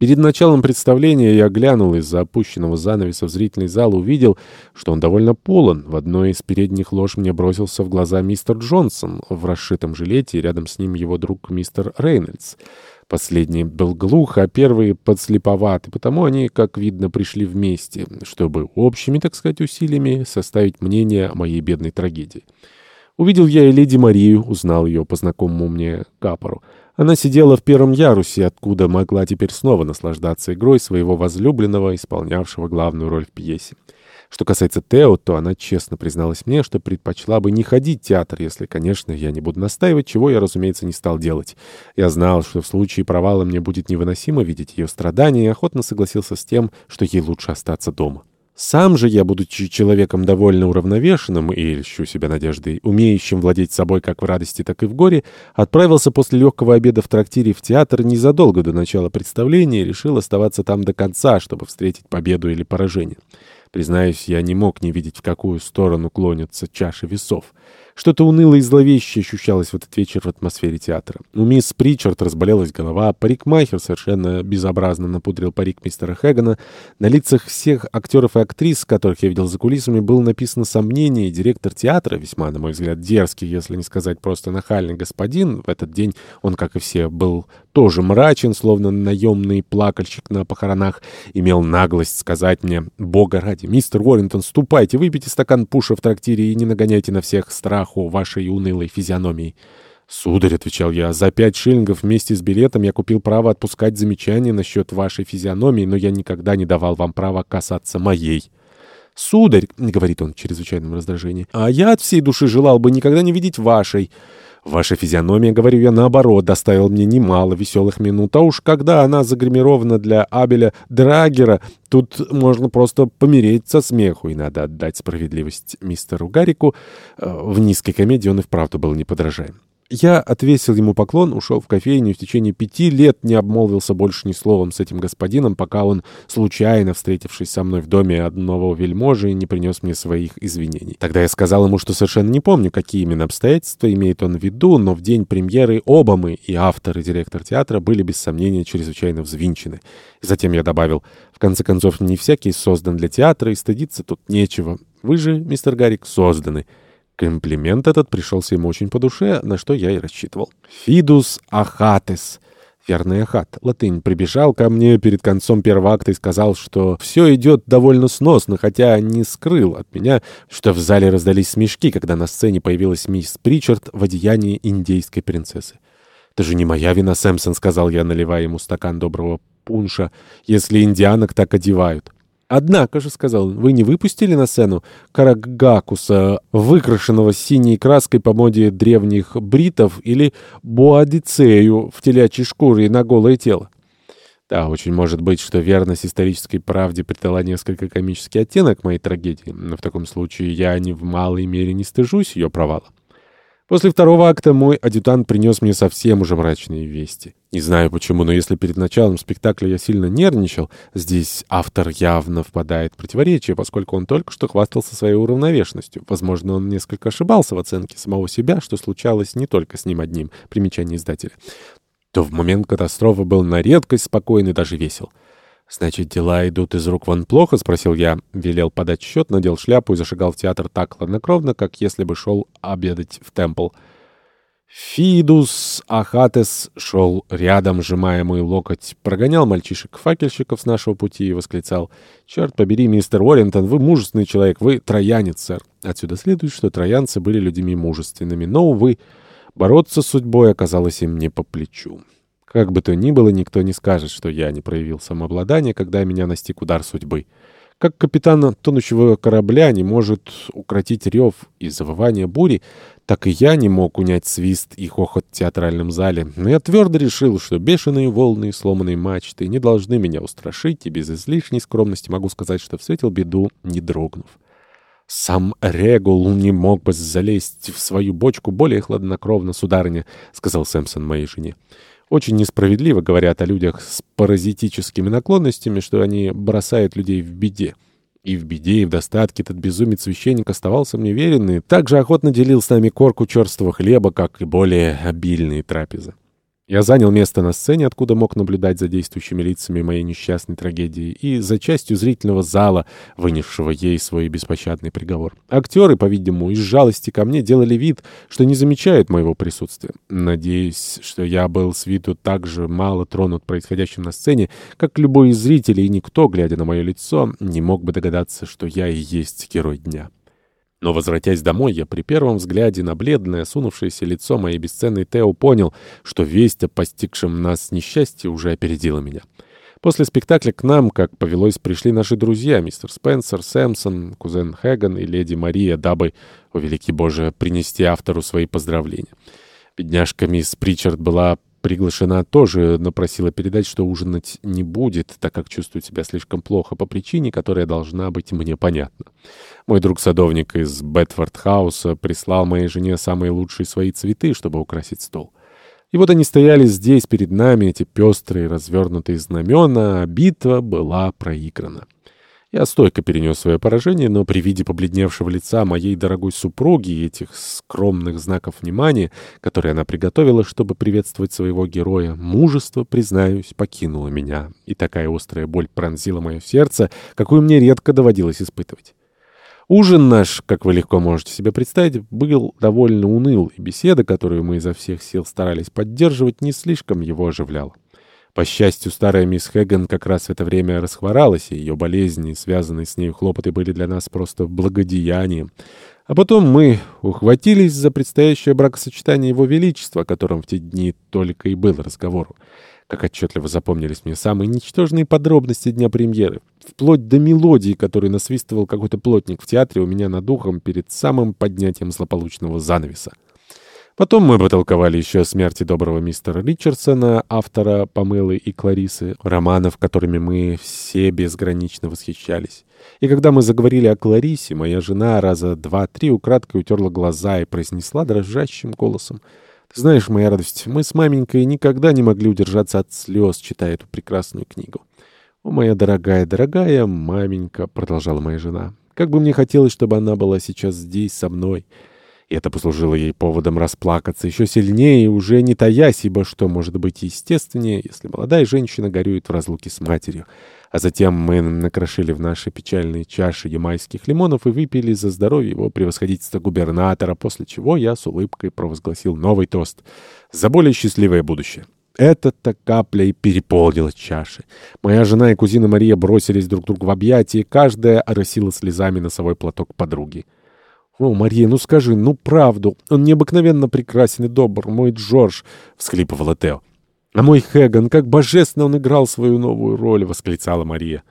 Перед началом представления я глянул из-за опущенного занавеса в зрительный зал, увидел, что он довольно полон. В одной из передних лож мне бросился в глаза мистер Джонсон в расшитом жилете, и рядом с ним его друг мистер Рейнольдс. Последний был глух, а первый подслеповат, и потому они, как видно, пришли вместе, чтобы общими, так сказать, усилиями составить мнение о моей бедной трагедии. Увидел я и леди Марию, узнал ее по знакомому мне капору. Она сидела в первом ярусе, откуда могла теперь снова наслаждаться игрой своего возлюбленного, исполнявшего главную роль в пьесе. Что касается Тео, то она честно призналась мне, что предпочла бы не ходить в театр, если, конечно, я не буду настаивать, чего я, разумеется, не стал делать. Я знал, что в случае провала мне будет невыносимо видеть ее страдания, и охотно согласился с тем, что ей лучше остаться дома. Сам же я, будучи человеком довольно уравновешенным и, льщу себя надеждой, умеющим владеть собой как в радости, так и в горе, отправился после легкого обеда в трактире в театр незадолго до начала представления и решил оставаться там до конца, чтобы встретить победу или поражение. Признаюсь, я не мог не видеть, в какую сторону клонятся чаши весов. Что-то унылое и зловещее ощущалось в этот вечер в атмосфере театра. У мисс Причард разболелась голова, парикмахер совершенно безобразно напудрил парик мистера Хэгана. На лицах всех актеров и актрис, которых я видел за кулисами, было написано сомнение, и директор театра, весьма, на мой взгляд, дерзкий, если не сказать просто нахальный господин, в этот день он, как и все, был тоже мрачен, словно наемный плакальщик на похоронах, имел наглость сказать мне, «Бога ради, мистер Уоррингтон, ступайте, выпейте стакан пуша в трактире и не нагоняйте на всех страху вашей унылой физиономии». «Сударь», — отвечал я, — «за пять шиллингов вместе с билетом я купил право отпускать замечания насчет вашей физиономии, но я никогда не давал вам права касаться моей». «Сударь», — говорит он в чрезвычайном раздражении, — «а я от всей души желал бы никогда не видеть вашей». Ваша физиономия, говорю я, наоборот, доставила мне немало веселых минут. А уж когда она загримирована для Абеля Драгера, тут можно просто помереть со смеху. И надо отдать справедливость мистеру Гарику. Э, в низкой комедии он и вправду был неподражаем. Я отвесил ему поклон, ушел в кофейню и в течение пяти лет не обмолвился больше ни словом с этим господином, пока он, случайно встретившись со мной в доме одного вельможи, не принес мне своих извинений. Тогда я сказал ему, что совершенно не помню, какие именно обстоятельства имеет он в виду, но в день премьеры оба мы, и автор, и директор театра, были без сомнения чрезвычайно взвинчены. затем я добавил, в конце концов, не всякий создан для театра, и стыдиться тут нечего. Вы же, мистер Гарик, созданы. Комплимент этот пришелся ему очень по душе, на что я и рассчитывал. «Фидус ахатес» — верный ахат. Латынь прибежал ко мне перед концом первого акта и сказал, что все идет довольно сносно, хотя не скрыл от меня, что в зале раздались смешки, когда на сцене появилась мисс Причард в одеянии индейской принцессы. «Это же не моя вина, Сэмпсон», — сказал я, наливая ему стакан доброго пунша, — «если индианок так одевают». «Однако же», — сказал он, — «вы не выпустили на сцену Карагакуса, выкрашенного синей краской по моде древних бритов, или Боадицею в телячьей шкуре на голое тело?» Да, очень может быть, что верность исторической правде придала несколько комический оттенок моей трагедии, но в таком случае я ни в малой мере не стыжусь ее провала. После второго акта мой адъютант принес мне совсем уже мрачные вести. Не знаю почему, но если перед началом спектакля я сильно нервничал, здесь автор явно впадает в противоречие, поскольку он только что хвастался своей уравновешенностью. Возможно, он несколько ошибался в оценке самого себя, что случалось не только с ним одним, примечание издателя. То в момент катастрофы был на редкость спокойный, даже весел. «Значит, дела идут из рук вон плохо?» — спросил я. Велел подать счет, надел шляпу и зашагал в театр так хладнокровно, как если бы шел обедать в темпл. Фидус Ахатес шел рядом, сжимая мой локоть, прогонял мальчишек-факельщиков с нашего пути и восклицал. «Черт побери, мистер Уоррингтон, вы мужественный человек, вы троянец, сэр». Отсюда следует, что троянцы были людьми мужественными, но, увы, бороться с судьбой оказалось им не по плечу. Как бы то ни было, никто не скажет, что я не проявил самообладание, когда меня настиг удар судьбы. Как капитан тонущего корабля не может укротить рев и завывание бури, так и я не мог унять свист и хохот в театральном зале. Но я твердо решил, что бешеные волны и сломанные мачты не должны меня устрашить, и без излишней скромности могу сказать, что встретил беду, не дрогнув. «Сам Регул не мог бы залезть в свою бочку более хладнокровно, сударыня», — сказал Сэмпсон моей жене. Очень несправедливо говорят о людях с паразитическими наклонностями, что они бросают людей в беде. И в беде, и в достатке этот безумец-священник оставался мне верен и также охотно делил с нами корку черствого хлеба, как и более обильные трапезы. Я занял место на сцене, откуда мог наблюдать за действующими лицами моей несчастной трагедии и за частью зрительного зала, вынесшего ей свой беспощадный приговор. Актеры, по-видимому, из жалости ко мне делали вид, что не замечают моего присутствия. Надеюсь, что я был с виду так же мало тронут происходящим на сцене, как любой из зрителей, и никто, глядя на мое лицо, не мог бы догадаться, что я и есть герой дня. Но, возвратясь домой, я при первом взгляде на бледное, сунувшееся лицо моей бесценной Тео понял, что весть о постигшем нас несчастье уже опередила меня. После спектакля к нам, как повелось, пришли наши друзья, мистер Спенсер, Сэмпсон, кузен Хэган и леди Мария, дабы, о великий Боже, принести автору свои поздравления. Бедняжка мисс Причард была приглашена тоже, но просила передать, что ужинать не будет, так как чувствует себя слишком плохо по причине, которая должна быть мне понятна. Мой друг-садовник из Бетфорд-хауса прислал моей жене самые лучшие свои цветы, чтобы украсить стол. И вот они стояли здесь перед нами, эти пестрые развернутые знамена, а битва была проиграна. Я стойко перенес свое поражение, но при виде побледневшего лица моей дорогой супруги и этих скромных знаков внимания, которые она приготовила, чтобы приветствовать своего героя, мужество, признаюсь, покинуло меня, и такая острая боль пронзила мое сердце, какую мне редко доводилось испытывать. Ужин наш, как вы легко можете себе представить, был довольно уныл, и беседа, которую мы изо всех сил старались поддерживать, не слишком его оживляла. По счастью, старая мисс Хэган как раз в это время расхворалась, и ее болезни, связанные с ней хлопоты, были для нас просто благодеянием. А потом мы ухватились за предстоящее бракосочетание Его Величества, о котором в те дни только и был разговор. Как отчетливо запомнились мне самые ничтожные подробности дня премьеры, вплоть до мелодии, которую насвистывал какой-то плотник в театре у меня над ухом перед самым поднятием злополучного занавеса. Потом мы потолковали еще о смерти доброго мистера Ричардсона, автора «Помылы» и «Кларисы», романов, которыми мы все безгранично восхищались. И когда мы заговорили о Кларисе, моя жена раза два-три украдкой утерла глаза и произнесла дрожащим голосом. «Ты знаешь, моя радость, мы с маменькой никогда не могли удержаться от слез, читая эту прекрасную книгу». «О, моя дорогая, дорогая маменька», — продолжала моя жена, — «как бы мне хотелось, чтобы она была сейчас здесь со мной». И это послужило ей поводом расплакаться еще сильнее, уже не таясь, ибо что может быть естественнее, если молодая женщина горюет в разлуке с матерью. А затем мы накрошили в наши печальные чаши ямайских лимонов и выпили за здоровье его превосходительства губернатора, после чего я с улыбкой провозгласил новый тост «За более счастливое будущее». Эта-то капля и переполнила чаши. Моя жена и кузина Мария бросились друг другу в объятия, каждая оросила слезами носовой платок подруги. «О, Мария, ну скажи, ну правду, он необыкновенно прекрасен и добр, мой Джордж!» — всхлипывала Тео. «А мой Хэган, как божественно он играл свою новую роль!» — восклицала Мария.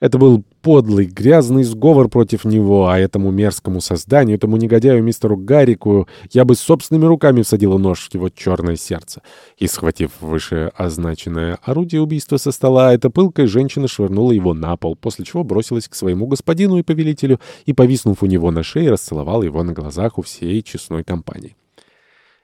Это был подлый, грязный сговор против него, а этому мерзкому созданию, этому негодяю мистеру Гаррику, я бы собственными руками всадила нож в его черное сердце. И, схватив вышеозначенное орудие убийства со стола, эта пылкая женщина швырнула его на пол, после чего бросилась к своему господину и повелителю и, повиснув у него на шее, расцеловала его на глазах у всей честной компании.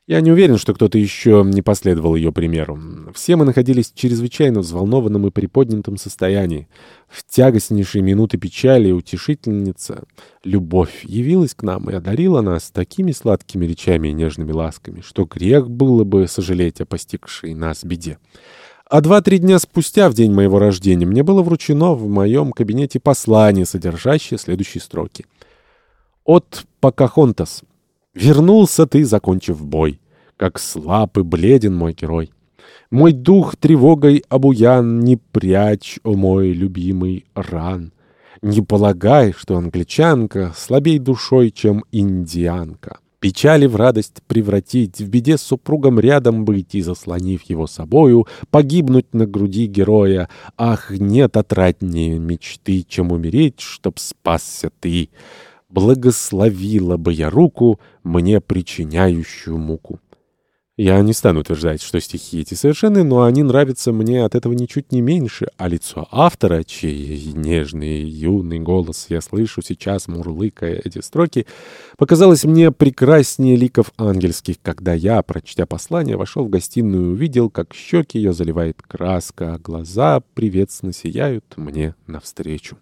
Я не уверен, что кто-то еще не последовал ее примеру. Все мы находились в чрезвычайно взволнованном и приподнятом состоянии. В тягостнейшие минуты печали утешительница любовь явилась к нам и одарила нас такими сладкими речами и нежными ласками, что грех было бы сожалеть о постигшей нас беде. А два-три дня спустя, в день моего рождения, мне было вручено в моем кабинете послание, содержащее следующие строки. «От Покахонтас». Вернулся ты, закончив бой, как слаб и бледен мой герой. Мой дух тревогой обуян, не прячь, о мой любимый ран. Не полагай, что англичанка слабей душой, чем индианка. Печали в радость превратить, в беде с супругом рядом быть и, заслонив его собою, погибнуть на груди героя. Ах, нет отраднее мечты, чем умереть, чтоб спасся ты благословила бы я руку, мне причиняющую муку. Я не стану утверждать, что стихи эти совершенны, но они нравятся мне от этого ничуть не меньше, а лицо автора, чей нежный юный голос я слышу сейчас, мурлыкая эти строки, показалось мне прекраснее ликов ангельских, когда я, прочтя послание, вошел в гостиную и увидел, как щеки ее заливает краска, а глаза приветственно сияют мне навстречу.